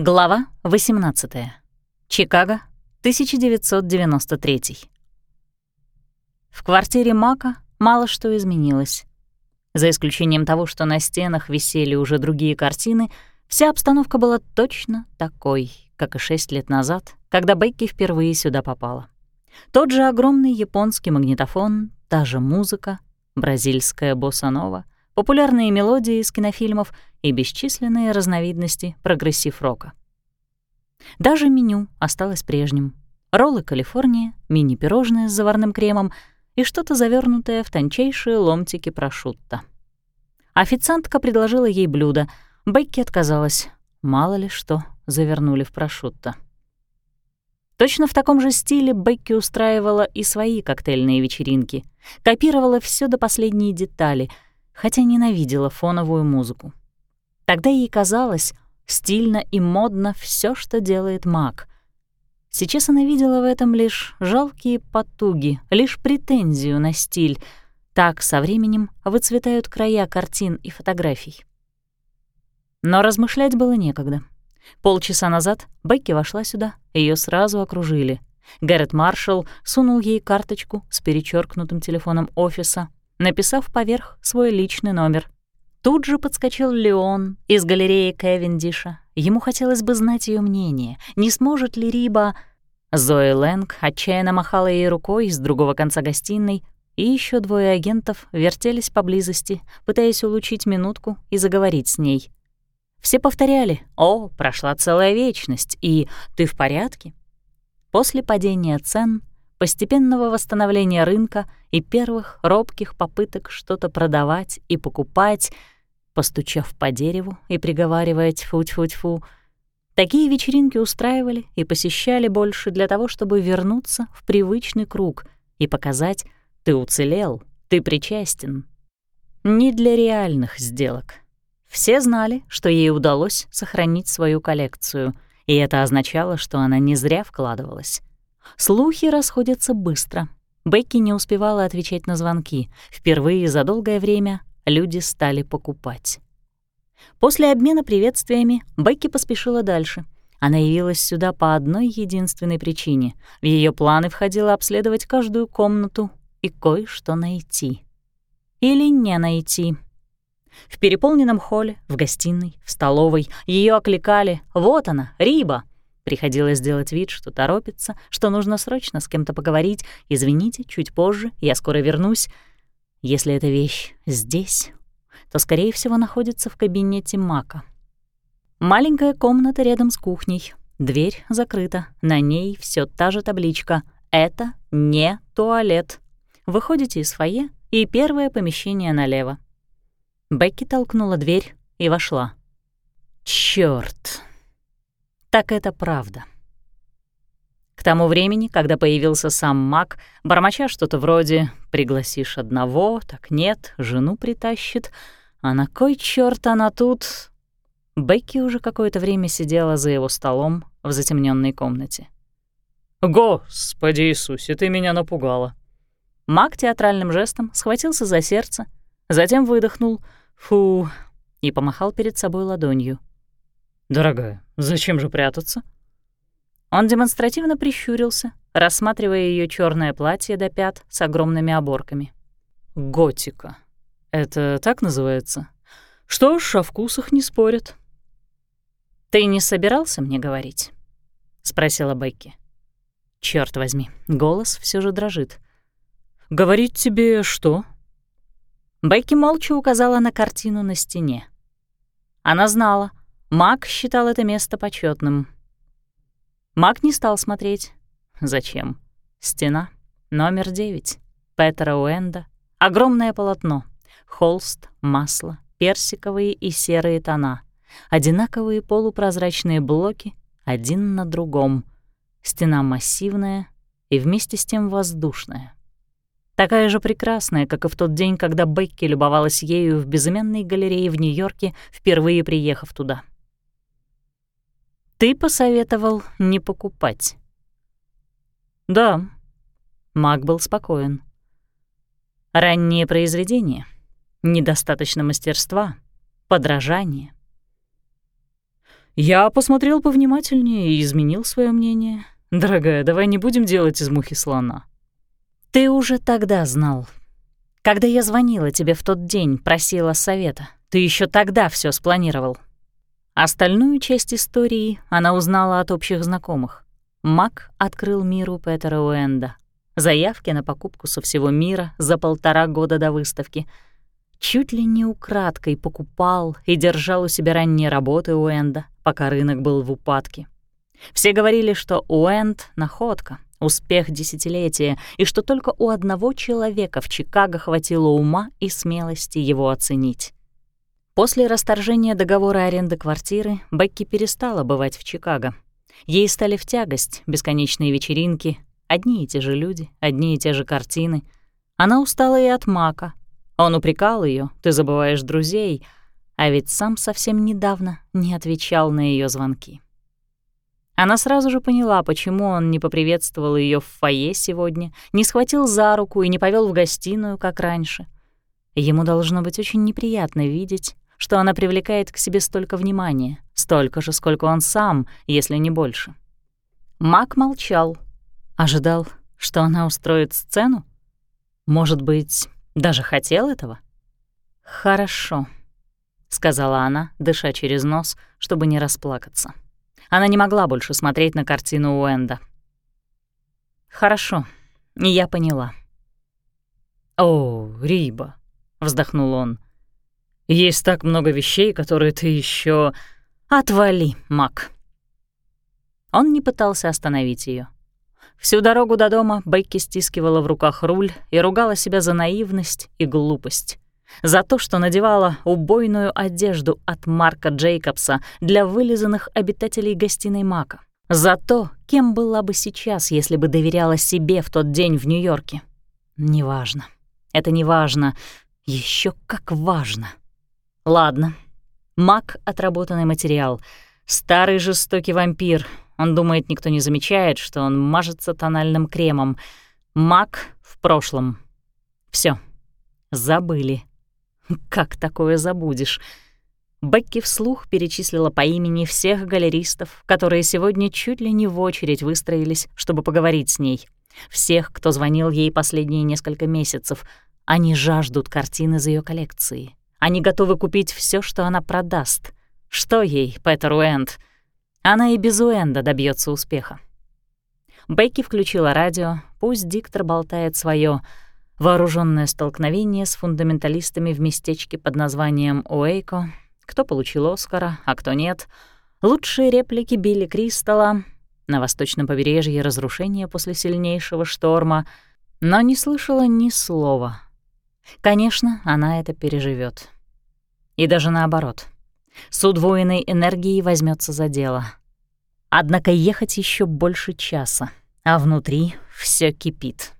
Глава 18. Чикаго, 1993. В квартире Мака мало что изменилось. За исключением того, что на стенах висели уже другие картины, вся обстановка была точно такой, как и шесть лет назад, когда Бекки впервые сюда попала. Тот же огромный японский магнитофон, та же музыка, бразильская босса-нова, популярные мелодии из кинофильмов — и бесчисленные разновидности прогрессив-рока. Даже меню осталось прежним. Роллы Калифорния, мини-пирожные с заварным кремом и что-то завернутое в тончайшие ломтики прошутто. Официантка предложила ей блюдо. Бекки отказалась. Мало ли что завернули в прошутто. Точно в таком же стиле Бекки устраивала и свои коктейльные вечеринки. Копировала все до последней детали, хотя ненавидела фоновую музыку. Тогда ей казалось стильно и модно все, что делает маг. Сейчас она видела в этом лишь жалкие потуги, лишь претензию на стиль. Так со временем выцветают края картин и фотографий. Но размышлять было некогда. Полчаса назад Бекки вошла сюда, ее сразу окружили. Гаррет Маршалл сунул ей карточку с перечеркнутым телефоном офиса, написав поверх свой личный номер. Тут же подскочил Леон из галереи Кевиндиша. Ему хотелось бы знать ее мнение, не сможет ли Риба... Зои Лэнг отчаянно махала ей рукой с другого конца гостиной, и еще двое агентов вертелись поблизости, пытаясь улучшить минутку и заговорить с ней. Все повторяли «О, прошла целая вечность» и «Ты в порядке?». После падения цен постепенного восстановления рынка и первых робких попыток что-то продавать и покупать, постучав по дереву и приговаривая «тьфу-тьфу-тьфу», такие вечеринки устраивали и посещали больше для того, чтобы вернуться в привычный круг и показать «ты уцелел, ты причастен». Не для реальных сделок. Все знали, что ей удалось сохранить свою коллекцию, и это означало, что она не зря вкладывалась. Слухи расходятся быстро. Бекки не успевала отвечать на звонки. Впервые за долгое время люди стали покупать. После обмена приветствиями Бекки поспешила дальше. Она явилась сюда по одной единственной причине. В ее планы входило обследовать каждую комнату и кое-что найти. Или не найти. В переполненном холле, в гостиной, в столовой ее окликали «Вот она, Риба!» Приходилось делать вид, что торопится, что нужно срочно с кем-то поговорить. Извините, чуть позже, я скоро вернусь. Если эта вещь здесь, то, скорее всего, находится в кабинете Мака. Маленькая комната рядом с кухней. Дверь закрыта. На ней все та же табличка. Это не туалет. Выходите из фойе, и первое помещение налево. Бекки толкнула дверь и вошла. Чёрт! Так это правда. К тому времени, когда появился сам маг, бормоча что-то вроде «пригласишь одного, так нет, жену притащит», а на кой чёрт она тут? Бекки уже какое-то время сидела за его столом в затемненной комнате. «Господи Иисусе, ты меня напугала!» Маг театральным жестом схватился за сердце, затем выдохнул «фу» и помахал перед собой ладонью. «Дорогая, зачем же прятаться?» Он демонстративно прищурился, рассматривая ее черное платье до пят с огромными оборками. «Готика. Это так называется? Что ж, о вкусах не спорят». «Ты не собирался мне говорить?» — спросила Бекки. Черт возьми, голос все же дрожит. «Говорить тебе что?» Бекки молча указала на картину на стене. Она знала, Мак считал это место почетным. Мак не стал смотреть. Зачем? Стена. Номер девять. Петера Уэнда. Огромное полотно. Холст, масло, персиковые и серые тона. Одинаковые полупрозрачные блоки, один на другом. Стена массивная и вместе с тем воздушная. Такая же прекрасная, как и в тот день, когда Бекки любовалась ею в безымянной галерее в Нью-Йорке, впервые приехав туда. Ты посоветовал не покупать. Да. Маг был спокоен. Ранние произведения, недостаточно мастерства, подражание. Я посмотрел повнимательнее и изменил свое мнение. Дорогая, давай не будем делать из мухи слона. Ты уже тогда знал. Когда я звонила тебе в тот день, просила совета, ты еще тогда все спланировал. Остальную часть истории она узнала от общих знакомых. Мак открыл миру Петера Уэнда. Заявки на покупку со всего мира за полтора года до выставки — чуть ли не украдкой покупал и держал у себя ранние работы Уэнда, пока рынок был в упадке. Все говорили, что Уэнд — находка, успех десятилетия, и что только у одного человека в Чикаго хватило ума и смелости его оценить. После расторжения договора аренды квартиры Бекки перестала бывать в Чикаго. Ей стали в тягость бесконечные вечеринки, одни и те же люди, одни и те же картины. Она устала и от Мака, он упрекал ее, ты забываешь друзей, а ведь сам совсем недавно не отвечал на ее звонки. Она сразу же поняла, почему он не поприветствовал ее в фойе сегодня, не схватил за руку и не повел в гостиную, как раньше. Ему должно быть очень неприятно видеть, что она привлекает к себе столько внимания, столько же, сколько он сам, если не больше. Мак молчал, ожидал, что она устроит сцену. Может быть, даже хотел этого? Хорошо, сказала она, дыша через нос, чтобы не расплакаться. Она не могла больше смотреть на картину Уэнда. Хорошо, я поняла. О, Риба, вздохнул он. Есть так много вещей, которые ты еще Отвали, Мак. Он не пытался остановить ее. Всю дорогу до дома Бекки стискивала в руках руль и ругала себя за наивность и глупость. За то, что надевала убойную одежду от Марка Джейкобса для вылизанных обитателей гостиной Мака. За то, кем была бы сейчас, если бы доверяла себе в тот день в Нью-Йорке. Неважно. Это не важно. Еще как важно. Ладно. Мак — отработанный материал. Старый жестокий вампир — он думает, никто не замечает, что он мажется тональным кремом. Мак в прошлом. Все, Забыли. Как такое забудешь? Бекки вслух перечислила по имени всех галеристов, которые сегодня чуть ли не в очередь выстроились, чтобы поговорить с ней. Всех, кто звонил ей последние несколько месяцев. Они жаждут картины из ее коллекции. Они готовы купить все, что она продаст. Что ей, Петер Уэнд? Она и без Уэнда добьется успеха. Бекки включила радио, пусть диктор болтает свое вооруженное столкновение с фундаменталистами в местечке под названием Уэйко, кто получил Оскара, а кто нет, лучшие реплики Билли Кристалла, на восточном побережье разрушение после сильнейшего шторма, но не слышала ни слова. Конечно, она это переживет. И даже наоборот — с удвоенной энергией возьмется за дело. Однако ехать еще больше часа, а внутри все кипит.